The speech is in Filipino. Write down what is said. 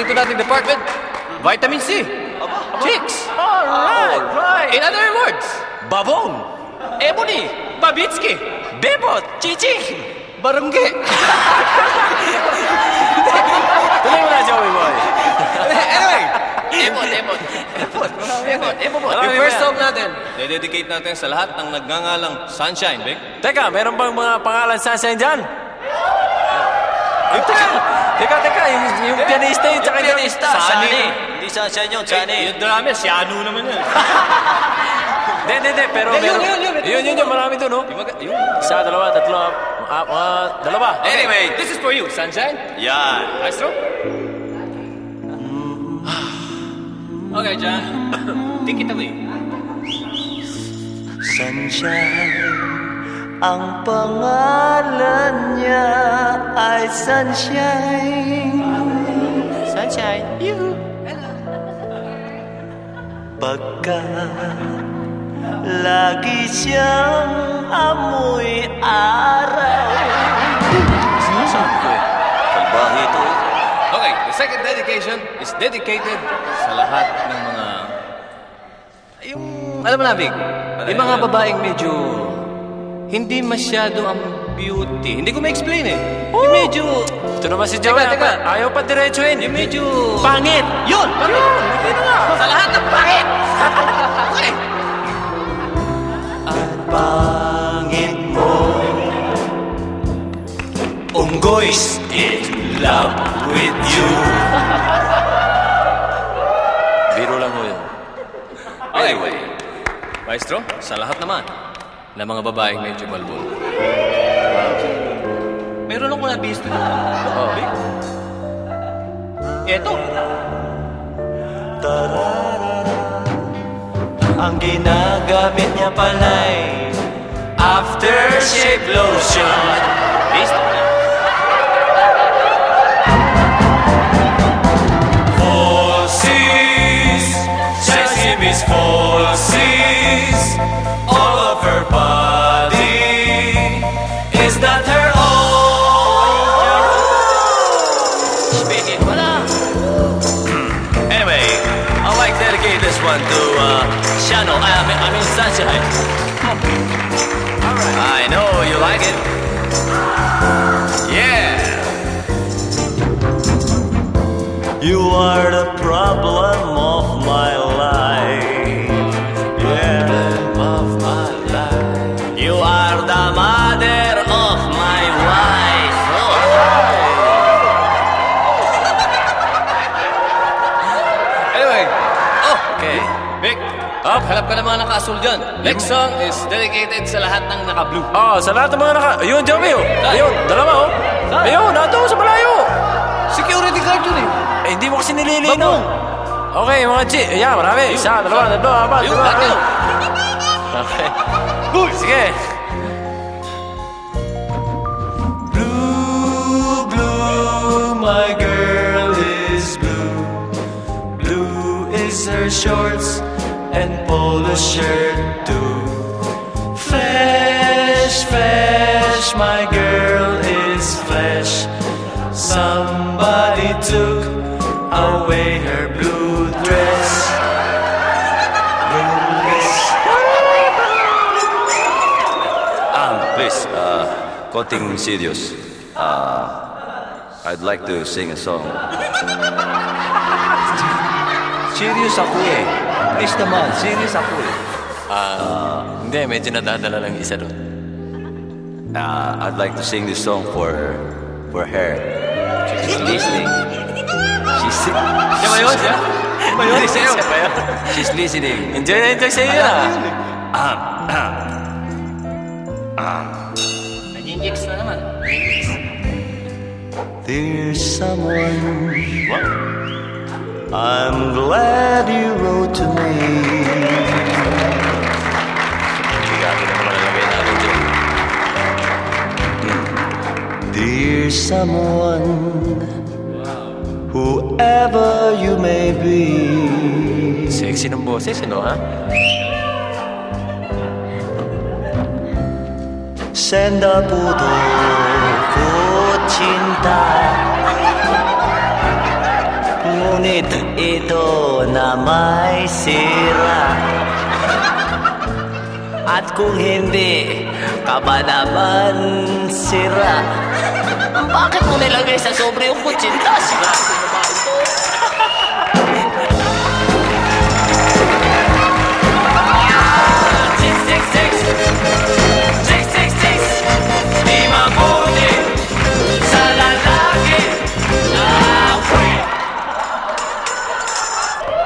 paborito nating department, vitamin C. Chicks. Alright, right. In other words, Babong. Ebony, Babitsky, Bebot. Chiching. Barangge. Tuloy mo na, Joey Boy. anyway, Ebon. Ebon, Ebon, Ebon. Marami Yung first song natin, dededicate natin sa lahat ng nagngangalang Sunshine, Vic. Teka, meron bang mga pangalan sa sa dyan? Teka, teka, teka, yung pianista yun, tsaka yung pianista. Sani. Hindi Sunshine yun, Sani. Yung drummer, si Anu naman yun. Hindi, hindi, hindi, pero meron. yun, yun, yun. Yun, yun, yun, marami doon, oh. Yung Isa, dalawa, tatlo, ah, mga dalawa. Anyway. this is for you, Sunshine. Yan. Maestro? Okay, John. Take it away. Sunshine Ang pangalan niya ay Sunshine Sunshine. You. Pagka Lagi siyang amoy araw Sinasabi ko eh. Kalbahe ito. Okay, the second dedication is dedicated sa lahat ng mga... Yung, alam mo na, Vic, yung mga babaeng medyo hindi masyado ang beauty. Hindi ko ma-explain eh. Yung medyo... Ito naman si Joey. Teka, teka. Ayaw pa diretsuhin. Yung medyo... Pangit. Yun! Pangit! Hindi na nga! Sa lahat ng pangit! okay. Pangit mo Unggoy's in love with you Biro lang ho yun. Anyway, Maestro, sa lahat naman ng mga babaeng medyo malbon. Nabisto na. Oh, Vic. Eto. Ang ginagamit niya pala'y Aftershave lotion na. Falsies Sesame's falsies uh. I mean, I mean Sunshine. I know you like it. Yeah. You are the problem hanap ka ng mga naka-asul dyan. Next song is dedicated sa lahat ng naka-blue. Oh, sa lahat ng mga naka... Ayun, Joey, oh. Ayun, dalawa, oh. Saan? Ayun, nato sa malayo. Security guard yun eh. Eh, hindi mo kasi nililino. Okay, mga chi. Ayan, marami. Isa, dalawa, tatlo, apat, Yung lima. tatlo. Okay. Sige. Blue, blue, my girl is blue. Blue is her shorts and polo shirt too. Flesh, flesh, my girl is flesh. Somebody took away her blue dress. Blue dress. Um, please, uh, konting serious. Uh, I'd like to sing a song. Serious ako eh. Please naman, serious ako eh. Hindi, medyo nadadala lang isa doon. Uh, I'd like to sing this song for for her. She's listening. She's si- Siya ba yun? Siya? Siya ba yun? Siya Siya ba yun? she's listening. Enjoy na enjoy sa iyo ah. Nag-injix na naman. There's someone I'm glad you wrote to me. Bigati na naman nalagay natin dyan. Dear someone, whoever you may be, Sexy ng boses, ano ha? senda puto ko cinta. Ito na may sira At kung hindi ka ba naman sira Bakit mo nilagay sa sobre yung kutsintas? Grabe naman ito.